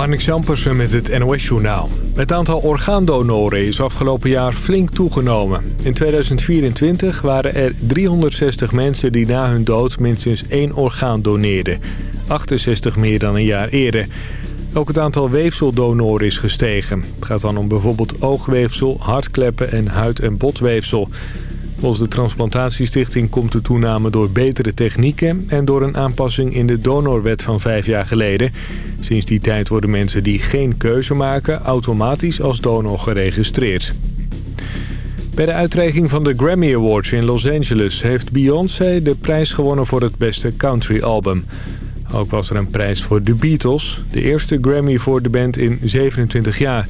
Marnik Jampersen met het NOS-journaal. Het aantal orgaandonoren is afgelopen jaar flink toegenomen. In 2024 waren er 360 mensen die na hun dood minstens één orgaan doneerden. 68 meer dan een jaar eerder. Ook het aantal weefseldonoren is gestegen. Het gaat dan om bijvoorbeeld oogweefsel, hartkleppen en huid- en botweefsel. Volgens de Transplantatiestichting komt de toename door betere technieken... en door een aanpassing in de donorwet van vijf jaar geleden. Sinds die tijd worden mensen die geen keuze maken... automatisch als donor geregistreerd. Bij de uitreiking van de Grammy Awards in Los Angeles... heeft Beyoncé de prijs gewonnen voor het beste country album. Ook was er een prijs voor The Beatles. De eerste Grammy voor de band in 27 jaar.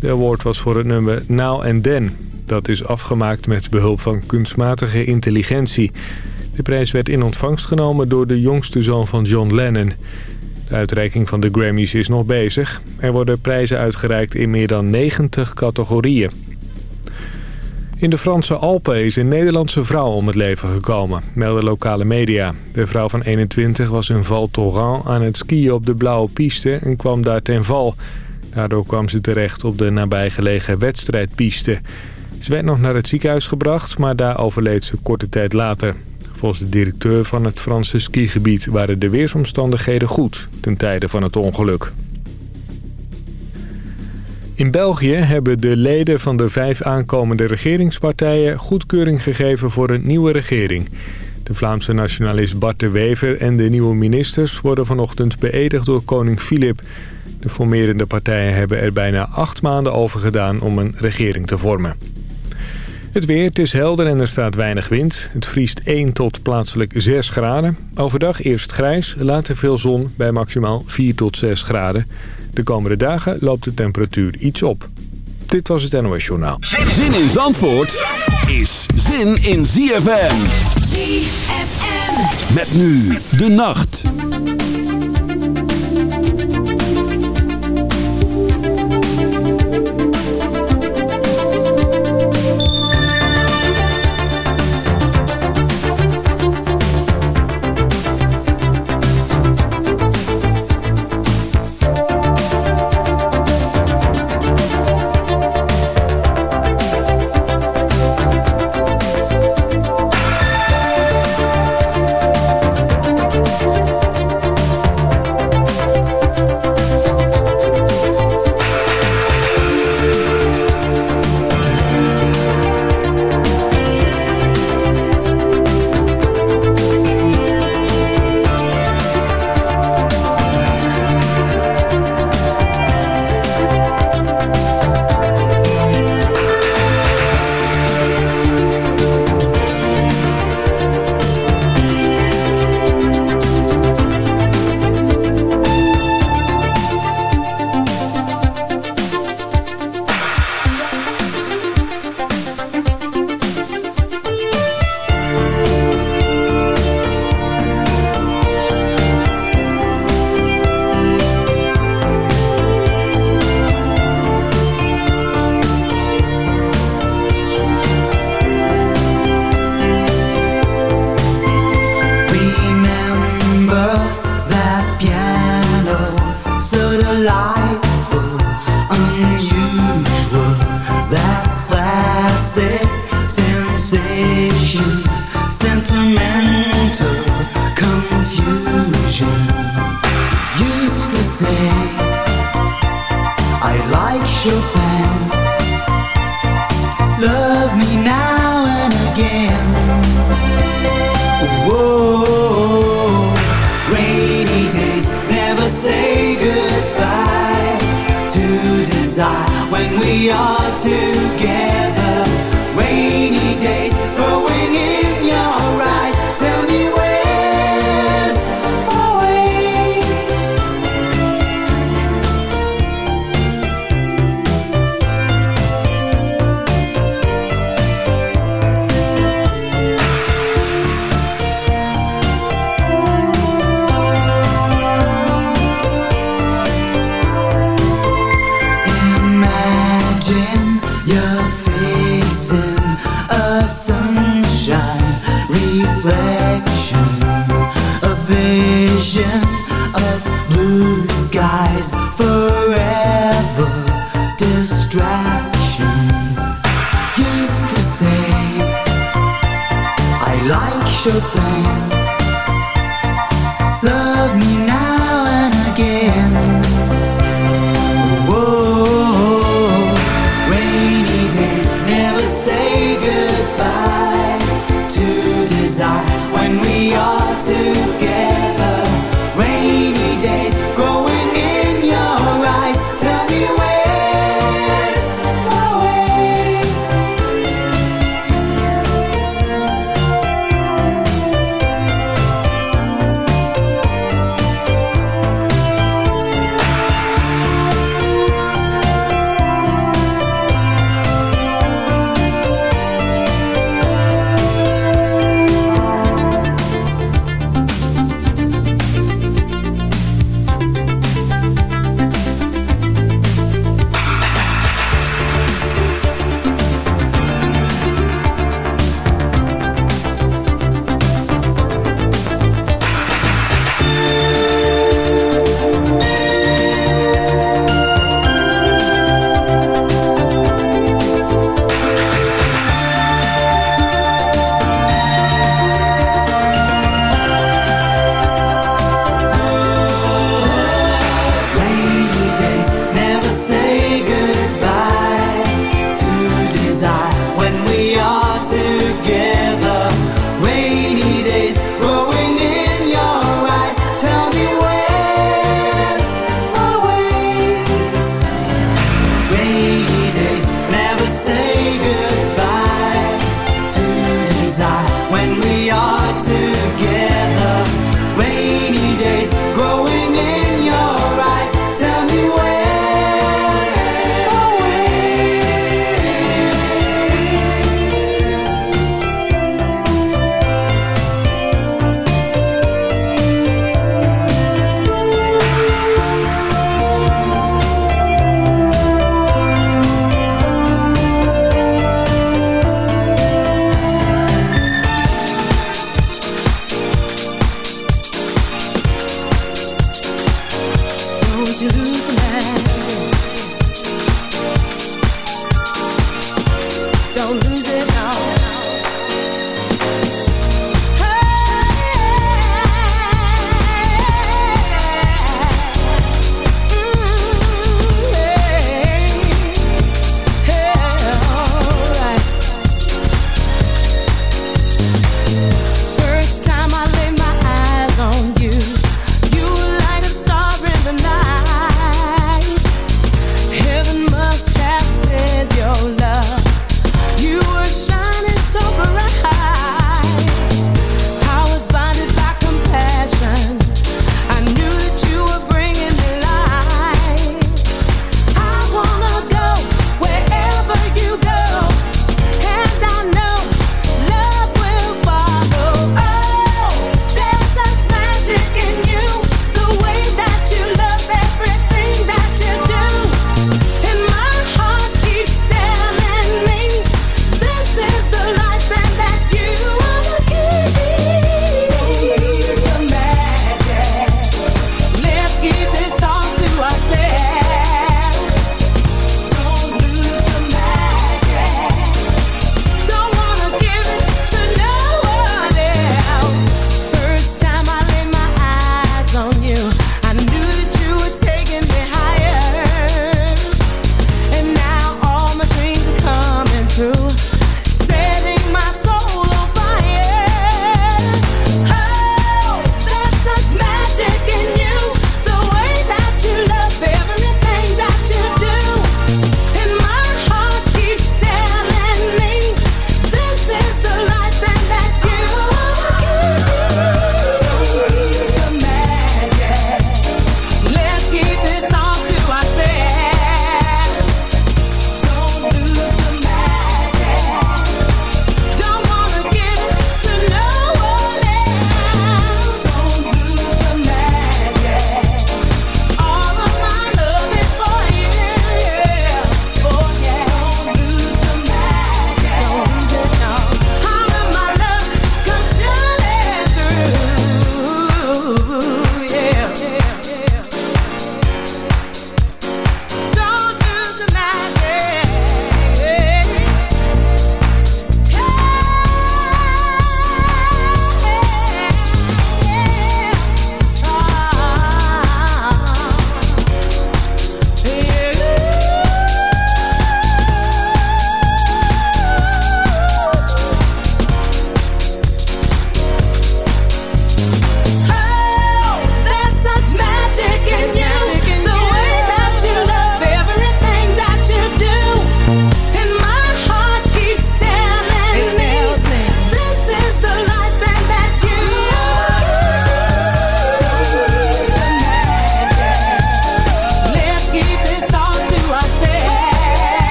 De award was voor het nummer Now and Then... Dat is afgemaakt met behulp van kunstmatige intelligentie. De prijs werd in ontvangst genomen door de jongste zoon van John Lennon. De uitreiking van de Grammys is nog bezig. Er worden prijzen uitgereikt in meer dan 90 categorieën. In de Franse Alpen is een Nederlandse vrouw om het leven gekomen, melden lokale media. De vrouw van 21 was in Val Thorens aan het skiën op de blauwe piste en kwam daar ten val. Daardoor kwam ze terecht op de nabijgelegen wedstrijdpiste. Ze werd nog naar het ziekenhuis gebracht, maar daar overleed ze korte tijd later. Volgens de directeur van het Franse skigebied waren de weersomstandigheden goed ten tijde van het ongeluk. In België hebben de leden van de vijf aankomende regeringspartijen goedkeuring gegeven voor een nieuwe regering. De Vlaamse nationalist Bart de Wever en de nieuwe ministers worden vanochtend beëdigd door koning Filip. De formerende partijen hebben er bijna acht maanden over gedaan om een regering te vormen. Het weer, het is helder en er staat weinig wind. Het vriest 1 tot plaatselijk 6 graden. Overdag eerst grijs, later veel zon bij maximaal 4 tot 6 graden. De komende dagen loopt de temperatuur iets op. Dit was het NOS Journaal. Zin in Zandvoort is zin in ZFM. ZFM. Met nu de nacht. You.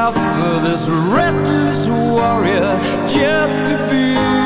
enough for this restless warrior just to be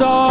saw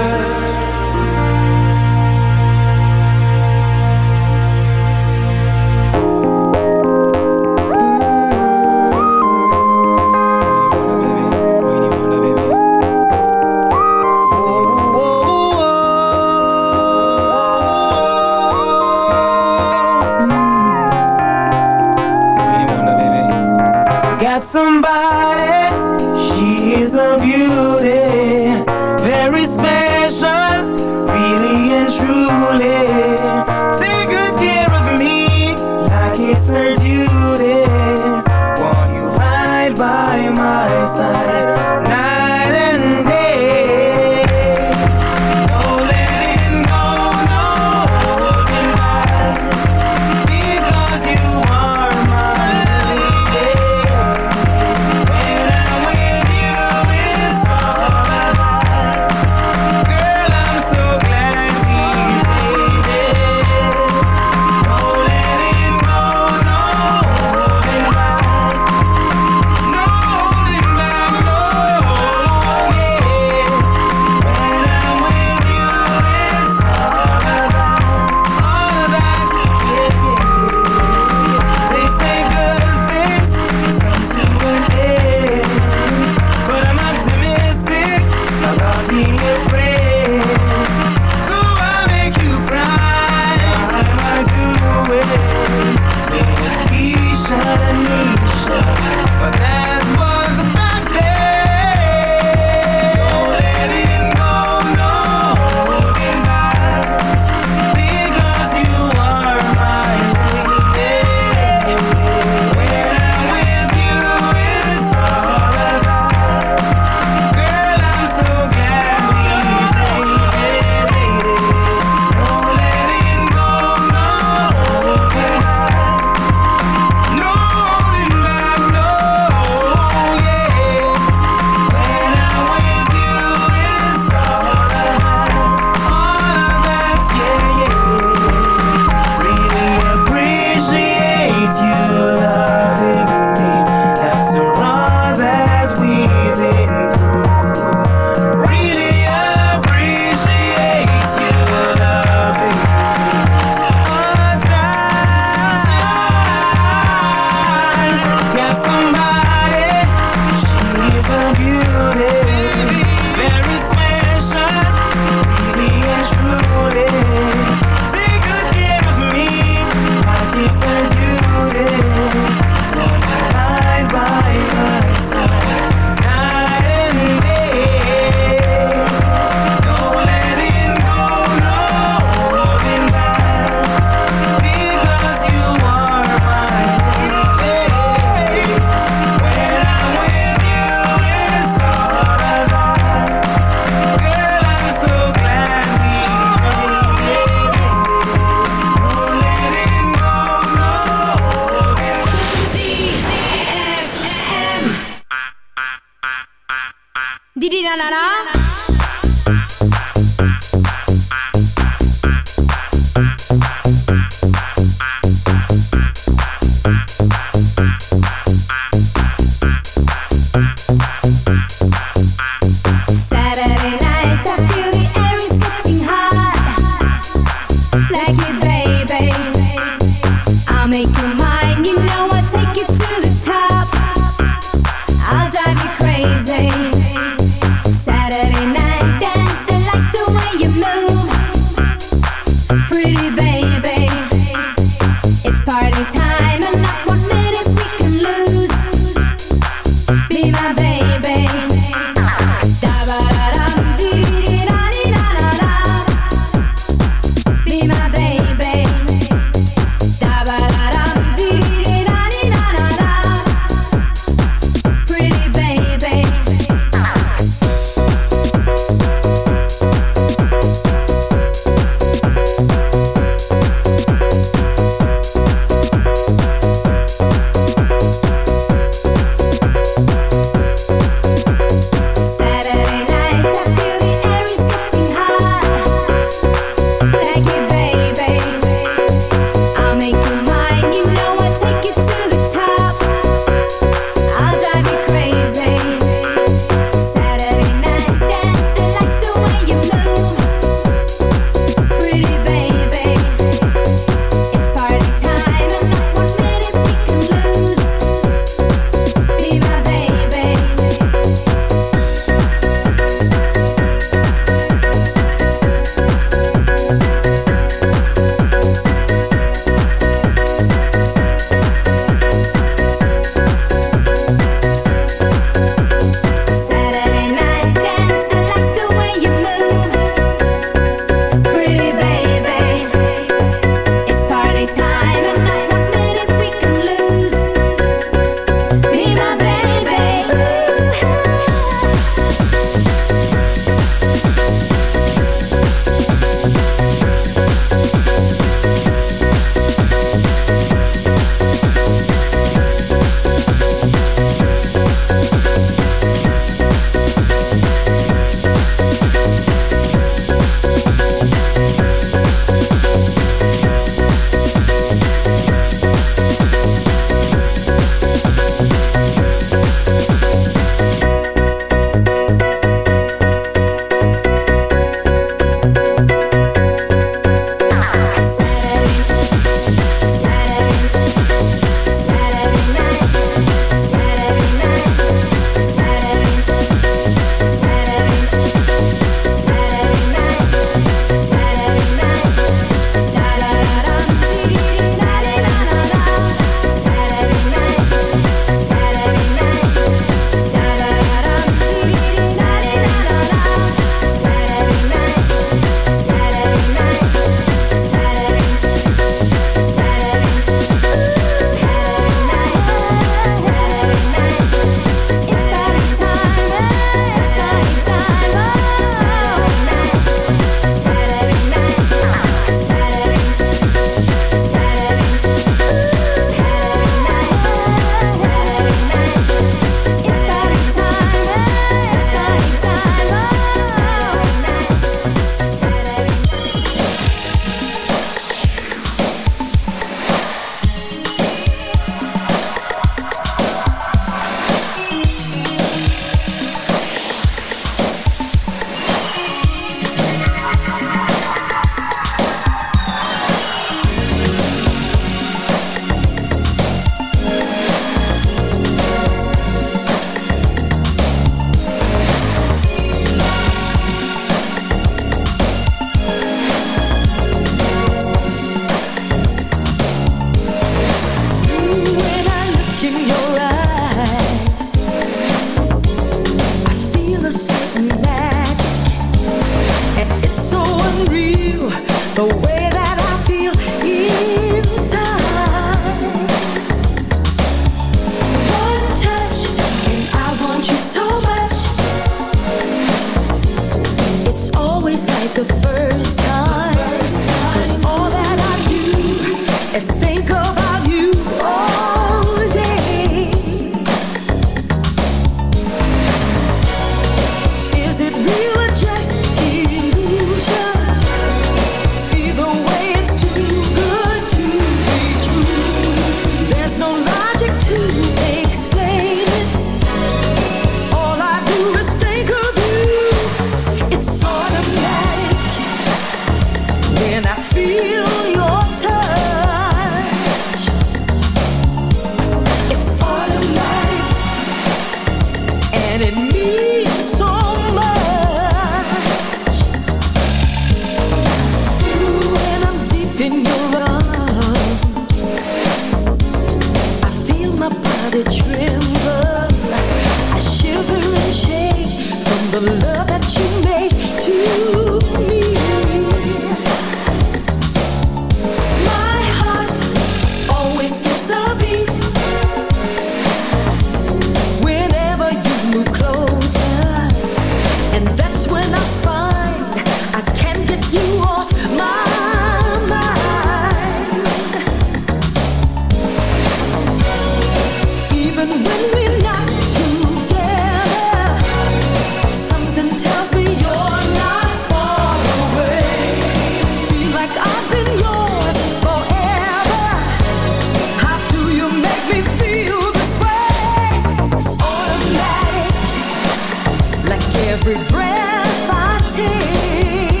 every breath I take.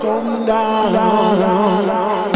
come down.